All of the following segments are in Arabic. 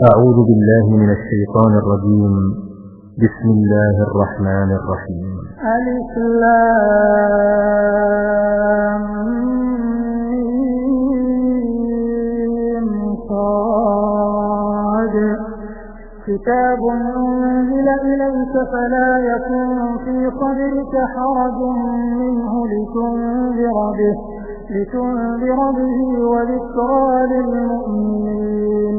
أعوذ بالله من الشيطان الرجيم. بسم الله الرحمن الرحيم. الإسلام صاد. كتاب أنزل إليك فلا يكن في صدرك حرج منه لتنذر به لتنذر به وذكرى للمؤمنين.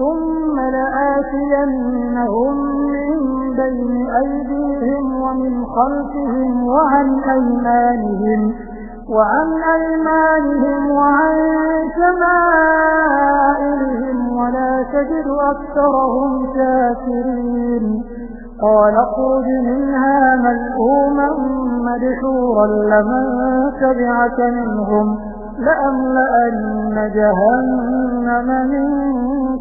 ثم لآتينهم من بين أيديهم ومن خلفهم وعن أيمانهم وعن أيمانهم وعن شمائلهم ولا تجد أكثرهم شاكرين قال اخرج منها ملؤوما مدحورا لمن تبعك منهم لأملأن جهنم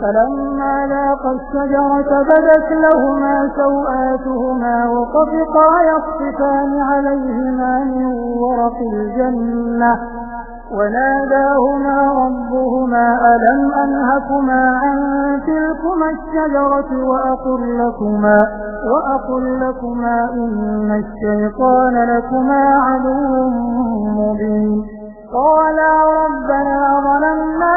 فلما ذاقا الشجرة بدت لهما سوآتهما وطفقا يخصفان عليهما من ورق الجنة. وناداهما ربهما ألم أنهكما عن تلكما الشجرة وأقل لكما, وأقل لكما إن الشيطان لكما عدو مبين. قالا ربنا ظلمنا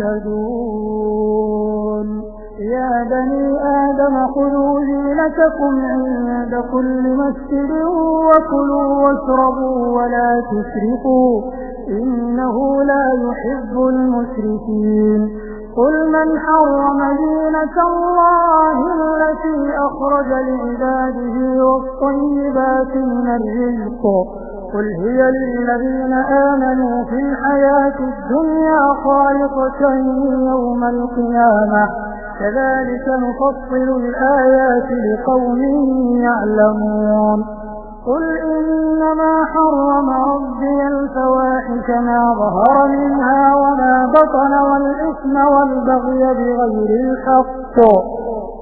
مهتدون يا بني آدم خذوا زينتكم عند كل مسجد وكلوا واشربوا ولا تشركوا. إنه لا يحب المشركين. قل من حرم دينة الله التي أخرج لعباده والطيبات من الرزق؟ قل هي للذين آمنوا في الحياة الدنيا خالقة يوم القيامة كذلك نفصل الآيات لقوم يعلمون قل إنما حرم ربي الفواحش ما ظهر منها وما بطن والإثم والبغي بغير الحق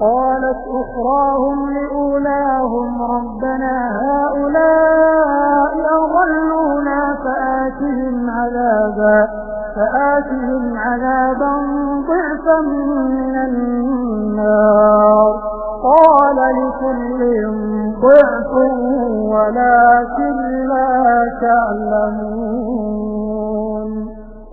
قالت أخراهم لأولاهم ربنا هؤلاء أضلونا فآتهم عذابا فآتهم عذابا ضعفا من النار. قال لكل ضعف ولكن لا تعلمون.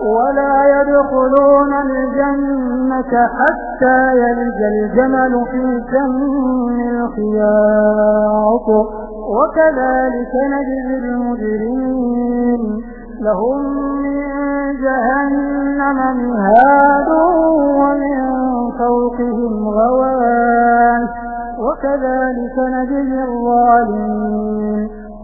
ولا يدخلون الجنة حتى يلج الجمل في سم الخياط. وكذلك نجزي المجرمين. لهم من جهنم مهاد ومن فوقهم غوان وكذلك نجزي الظالمين.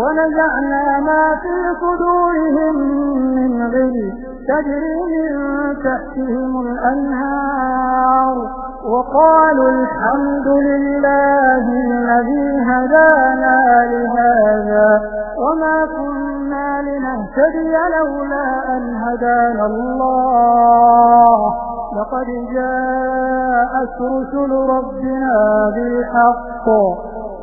ونزعنا ما في صدورهم من غل تجري من تحتهم الأنهار وقالوا الحمد لله الذي هدانا لهذا وما كنا لنهتدي لولا أن هدانا الله. لقد جاءت رسل ربنا بالحق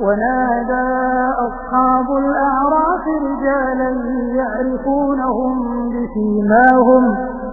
ونادى أصحاب الأعراف رجالا يعرفونهم بسيماهم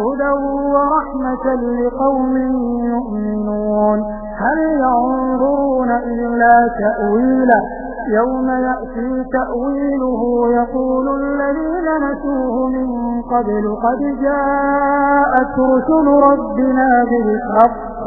هدى ورحمة لقوم يؤمنون هل ينظرون إلا تأويله يوم يأتي تأويله يقول الذين نسوه من قبل قد جاءت رسل ربنا بالحق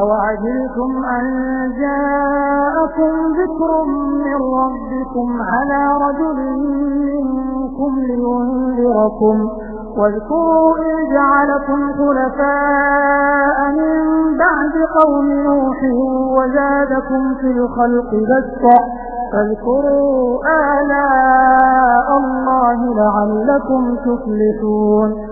أوعجلتم أن جاءكم ذكر من ربكم على رجل منكم لينذركم. واذكروا إذ جعلكم خلفاء من بعد قوم نوح وزادكم في الخلق بسطة. فاذكروا آلاء الله لعلكم تفلحون.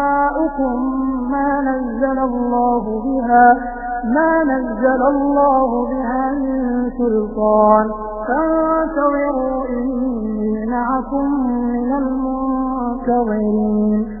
ما نزل الله بها ما نزل الله بها من سلطان. فانتظروا إني معكم من المؤمنين منتظرين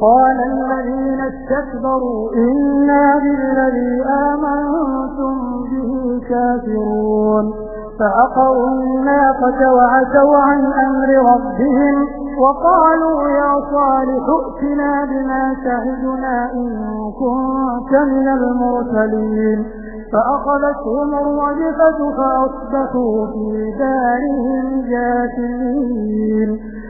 قال الذين استكبروا إنا بالذي آمنتم به كافرون. فأقروا الناقة وعتوا عن أمر ربهم وقالوا يا صالح ائتنا بما شهدنا إن كنت من المرسلين. فأخذتهم الرجفة فأصبحوا في دارهم جاثمين.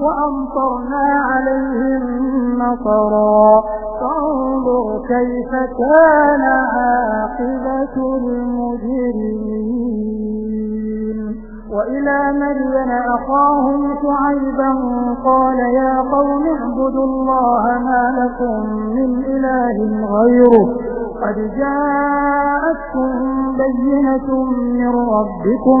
وأمطرنا عليهم مطرا. فانظر كيف كان عاقبة المجرمين. وإلى مريم أخاهم شعيبا قال يا قوم اعبدوا الله ما لكم من إله غيره. قد جاءتكم بينة من ربكم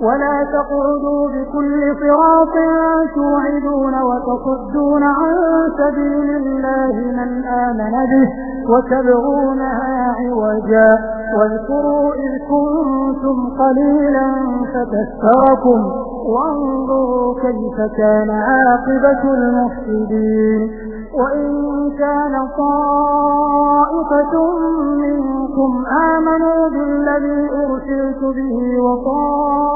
ولا تقعدوا بكل صراط توعدون وتصدون عن سبيل الله من آمن به وتبغونها عوجا واذكروا إذ كنتم قليلا فتذكركم وانظروا كيف كان عاقبة المفسدين وإن كان طائفة منكم آمنوا بالذي أرسلت به وطائفة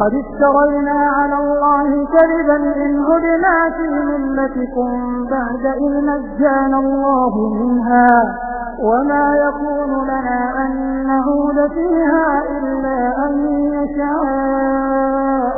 قد افترينا على الله كذبا إن هدنا في ملتكم بعد إن نجانا الله منها وما يكون لنا أن نعود فيها إلا أن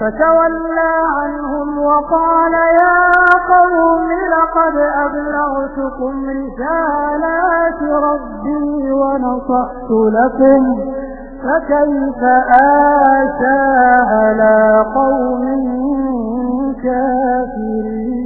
فتولى عنهم وقال يا قوم لقد أبلغتكم رسالات ربي ونصحت لكم فكيف آسى على قوم كافرين؟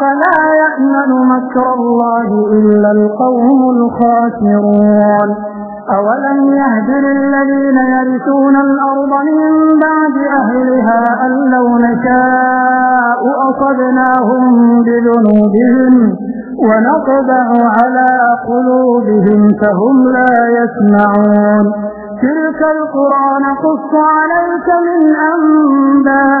فلا يأمن مكر الله إلا القوم الخاسرون. أولم يهد للذين يرثون الأرض من بعد أهلها أن لو نشاء أصبناهم بذنوبهم ونطبع على قلوبهم فهم لا يسمعون. تلك القرى نقص عليك من أنبائها.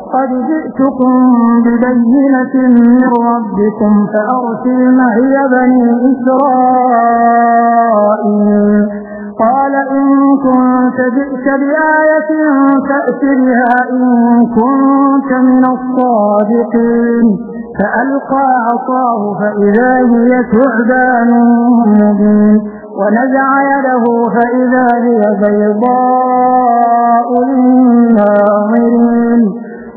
قد جئتكم ببينة من ربكم فأرسل معي بني إسرائيل. قال إن كنت جئت بآية فأت بها إن كنت من الصادقين. فألقى عصاه فإذا هي ثعبان مبين. ونزع يده فإذا هي بيضاء للناظرين.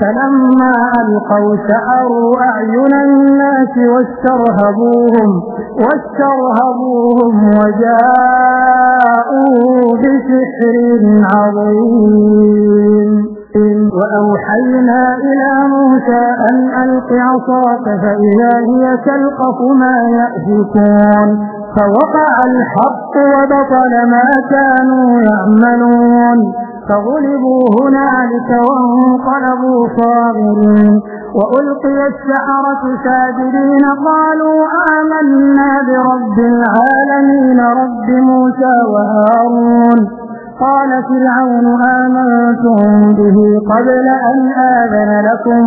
فلما ألقوا سحروا أعين الناس واسترهبوهم واسترهبوهم وجاءوا بسحر عظيم. وأوحينا إلى موسى أن ألق عصاك فإذا هي تلقف ما يأفكون. فوقع الحق وبطل ما كانوا يعملون. فغلبوا هنالك وانقلبوا صاغرين. وألقي السحرة ساجدين قالوا آمنا برب العالمين رب موسى وهارون. قال فرعون آمنتم به قبل أن آذن لكم.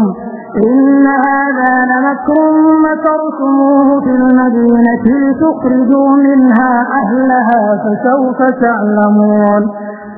إن هذا لمكر مكرتموه في المدينة لتخرجوا منها أهلها فسوف تعلمون.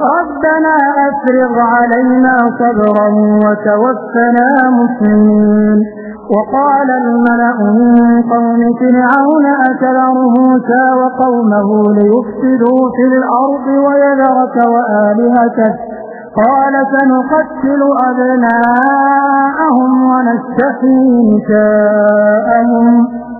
ربنا أفرغ علينا صبرا وتوفنا مسلمين. وقال الملأ من قوم فرعون أكبر موسى وقومه ليفسدوا في الأرض ويذرك وآلهتك قال سنقتل أبناءهم ونستحيي نساءهم.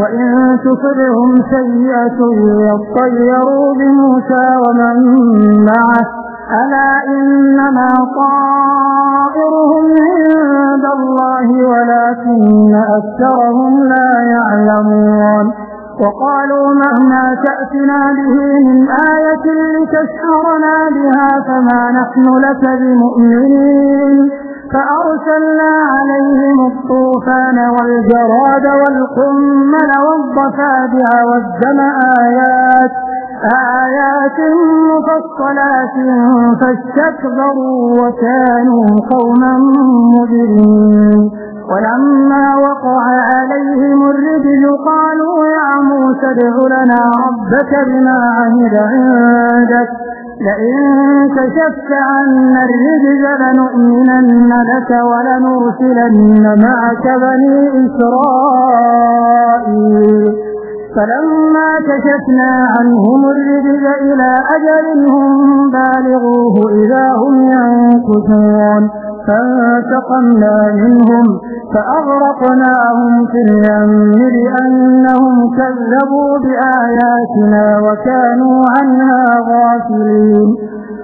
وإن تصبهم سيئة يطيروا بموسى ومن معه. ألا إنما طائرهم عند الله ولكن أكثرهم لا يعلمون. وقالوا مهما تأتنا به من آية لتسحرنا بها فما نحن لك بمؤمنين. فأرسلنا عليهم الطوفان والجراد والقمل والضفادع والدم آيات آيات مفصلات فاستكبروا وكانوا قوما مجرمين. ولما وقع عليهم الرجل قالوا يا موسى ادع لنا ربك بما عهد عندك. لئن كشفت عنا الرجز لنؤمنن لك ولنرسلن معك بني إسرائيل. فلما كشفنا عنهم الرجز إلى أجل هم بالغوه إذا هم ينكثون. فانتقمنا منهم فأغرقناهم في اليم لأنهم كذبوا بآياتنا وكانوا عنها غافلين.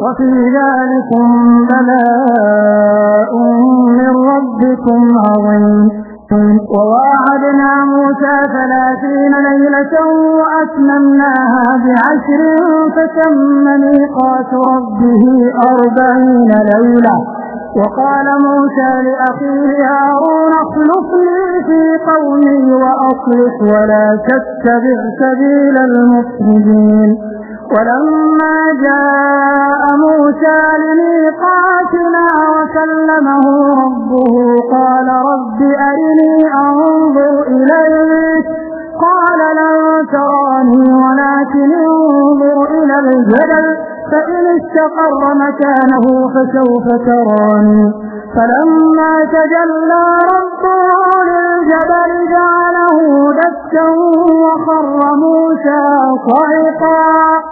وفي ذلكم بلاء من ربكم عظيم. وواعدنا موسى ثلاثين ليلة وأتممناها بعشر فتم ميقات ربه أربعين ليلة. وقال موسى لأخيه هارون اخلفني في قومي وأصلح ولا تتبع سبيل المفسدين. ولما جاء موسى لميقاتنا وكلمه ربه قال رب أرني أنظر إليك قال لن تراني ولكن انظر إلى الجبل فإن استقر مكانه فسوف تراني فلما تجلى ربه للجبل جعله دكا وخر موسى صعقا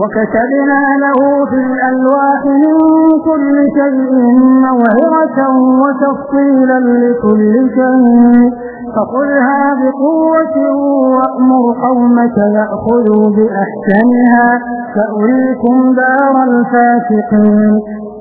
وكتبنا له في الألواح من كل شيء موعظة وتفصيلا لكل شيء. فخذها بقوة وأمر قومك يأخذوا بأحسنها. فأريكم دار الفاسقين.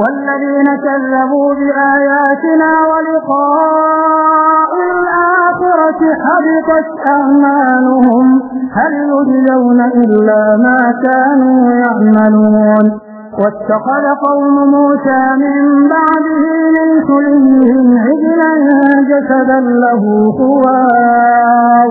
والذين كذبوا بآياتنا ولقاء الآخرة حبطت أعمالهم هل يجزون إلا ما كانوا يعملون. واتخذ قوم موسى من بعده من كلهم عجلا جسدا له خوار.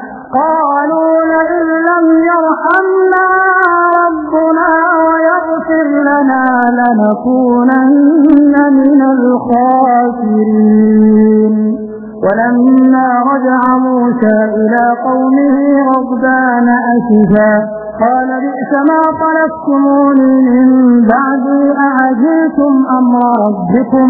قالوا لئن لم يرحمنا ربنا ويغفر لنا لنكونن من الخاسرين. ولما رجع موسى إلى قومه غضبان أسفا قال بئس ما طلبتموني من بعدي أعجلتم أمر ربكم؟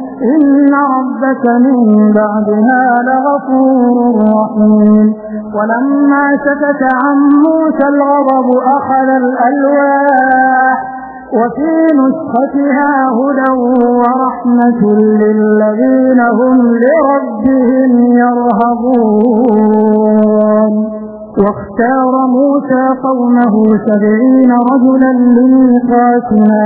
إن ربك من بعدها لغفور رحيم ولما سكت عن موسى الغضب أخذ الألواح وفي نسختها هدى ورحمة للذين هم لربهم يرهبون واختار موسى قومه سبعين رجلا لميقاتنا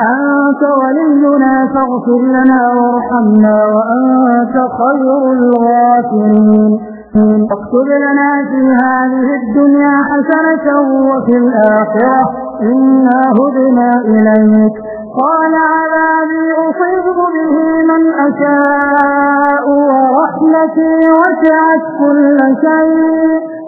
أنت ولينا فاغفر لنا وارحمنا وأنت خير الغافرين. واكتب لنا في هذه الدنيا حسنة وفي الآخرة. إنا هدنا إليك. قال عذابي أصيب به من أشاء ورحمتي وسعت كل شيء.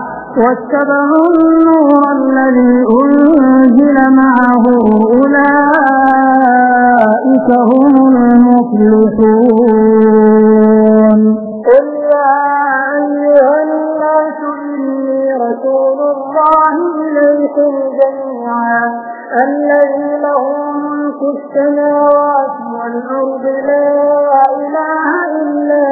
واتبعوا النور الذي أنزل معه أولئك هم المفلحون. قل يا أيها الناس إني رسول الله إليكم جميعا. الذي له ملك السماوات والأرض لا إله إلا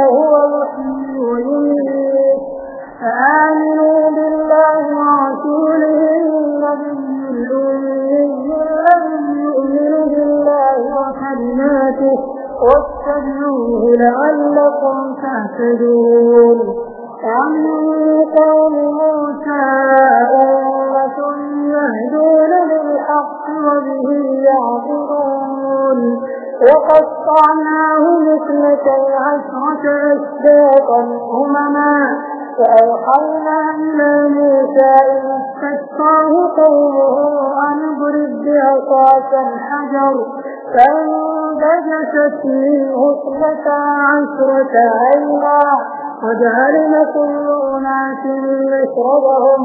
واتبعوه لعلكم تهتدون. ومن قوم موسى أمة يهدون بالحق وبه يعبدون. وقطعناه مثلتي عشرة أشباطا أمما. فأوحينا إلى موسى إذ استسقاه قومه أن اضرب بعصاك الحجر. فانبجست منه اثنتا عشرة عينا وجعلنا كل أناس مشربهم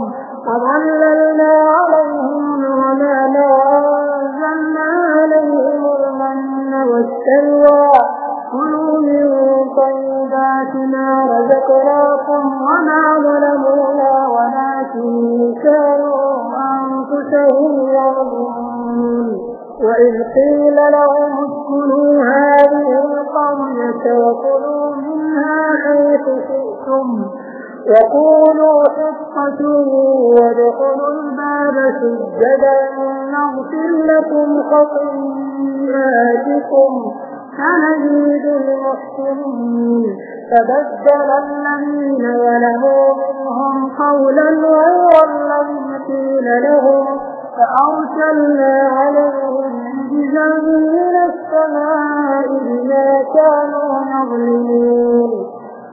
فبدل الذين ظلموا منهم قولا غير الذي قيل لهم فأرسلنا عليهم رجزا من السماء بما كانوا يظلمون.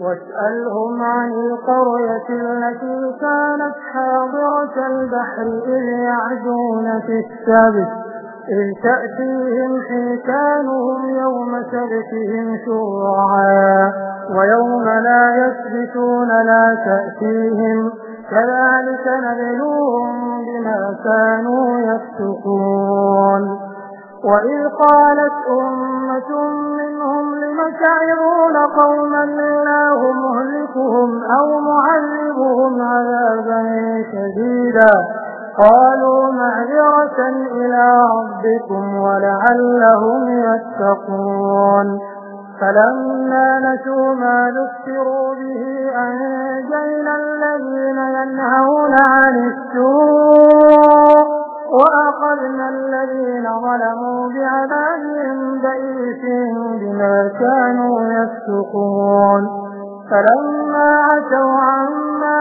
واسألهم عن القرية التي كانت حاضرة البحر إذ يعدون في السبت. إذ تأتيهم حيتانهم يوم سبتهم شرعا ويوم لا يسبتون لا تأتيهم كذلك نبلوهم بما كانوا يفسقون. وإذ قالت أمة منهم لم تعظون قوما الله مهلكهم أو معذبهم عذابا شديدا قالوا معذرة إلى ربكم ولعلهم يتقون. فلما نسوا ما ذكروا به أنجينا الذين ينهون عن السوء وأخذنا الذين ظلموا بعذاب بئيس بما كانوا يفسقون. فلما عتوا عما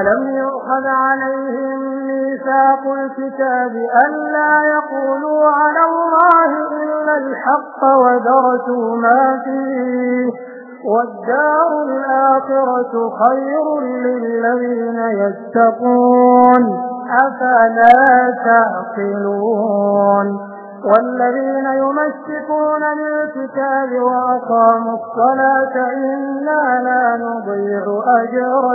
ألم يؤخذ عليهم ميثاق الكتاب ألا يقولوا على الله إلا الحق ودرسوا ما فيه والدار الآخرة خير للذين يتقون أفلا تعقلون والذين يمسكون بالكتاب وأقاموا الصلاة إنا لا نضيع أجر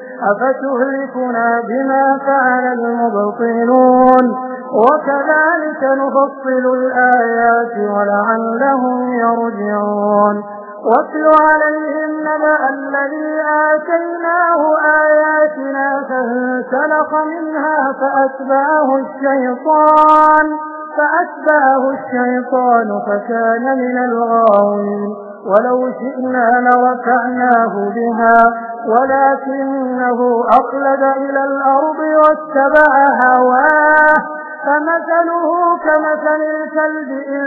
أفتهلكنا بما فعل المبطلون؟ وكذلك نفصل الآيات ولعلهم يرجعون. واتل عليهم نبأ الذي آتيناه آياتنا فانسلخ منها فأتبعه الشيطان فأتبعه الشيطان فكان من الغاوين. ولو شئنا لرفعناه بها ولكنه أقلد إلى الأرض واتبع هواه. فمثله كمثل الكلب إن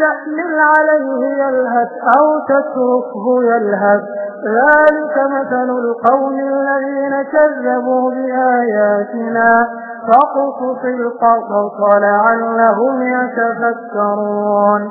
تحمل عليه يلهث أو تتركه يلهث. ذلك مثل القوم الذين كذبوا بآياتنا. فاقصص القصص لعلهم يتفكرون.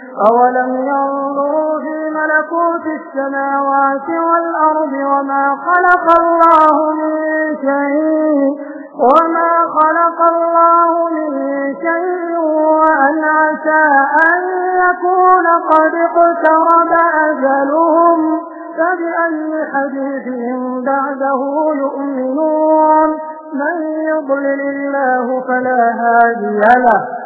أولم ينظروا في ملكوت السماوات والأرض وما خلق الله من شيء وما خلق الله من شيء وأن عسى أن يكون قد اقترب أجلهم فبأي حديثهم بعده يؤمنون؟ من يضلل الله فلا هادي له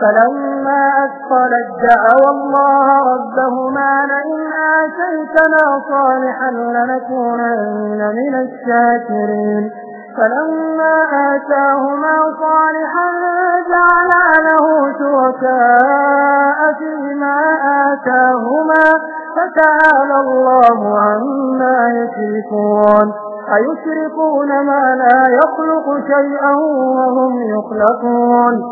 فلما أثقلت دعوا الله ربهما لئن آتيتنا صالحا لنكونن من الشاكرين. فلما آتاهما صالحا جعلا له شركاء فيما آتاهما فتعالى الله عما يشركون. أيشركون ما لا يخلق شيئا وهم يخلقون.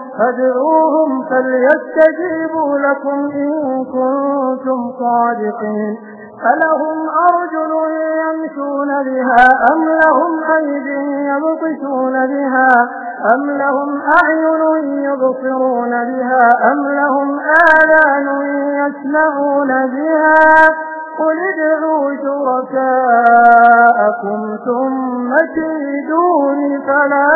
فادعوهم فليستجيبوا لكم إن كنتم صادقين. ألهم أرجل يمشون بها أم لهم أيد يبطشون بها أم لهم أعين يبصرون بها أم لهم آذان يسمعون بها قل ادعوا شركاءكم ثم كيدون فلا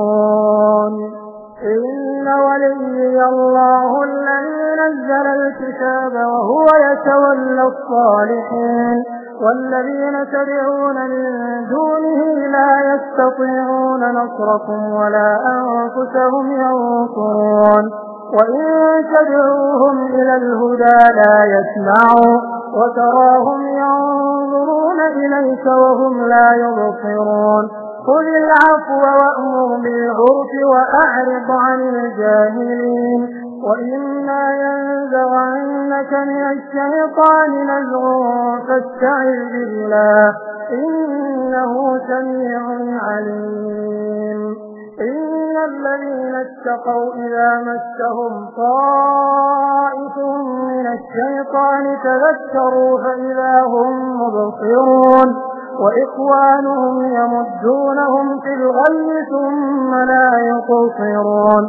تنظرون إن ولي الله الذي نزل الكتاب وهو يتولى الصالحين والذين تدعون من دونه لا يستطيعون نصركم ولا أنفسهم ينصرون. وإن تدعوهم إلى الهدى لا يسمعوا وتراهم ينظرون إليك وهم لا يبصرون. خذ العفو وأمر بالعرف وأعرض عن الجاهلين. وإما ينزغنك من الشيطان نزغ فاستعذ بالله إنه سميع عليم. إن الذين اتقوا إذا مسهم طائف من الشيطان تذكروا فإذا هم مبصرون وإخوانهم يمدونهم في الغي ثم لا يقصرون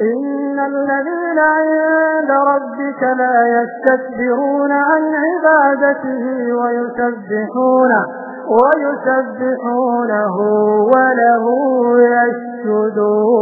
إن الذين عند ربك لا يستكبرون عن عبادته ويسبحونه ويسبحونه وله يسجدون.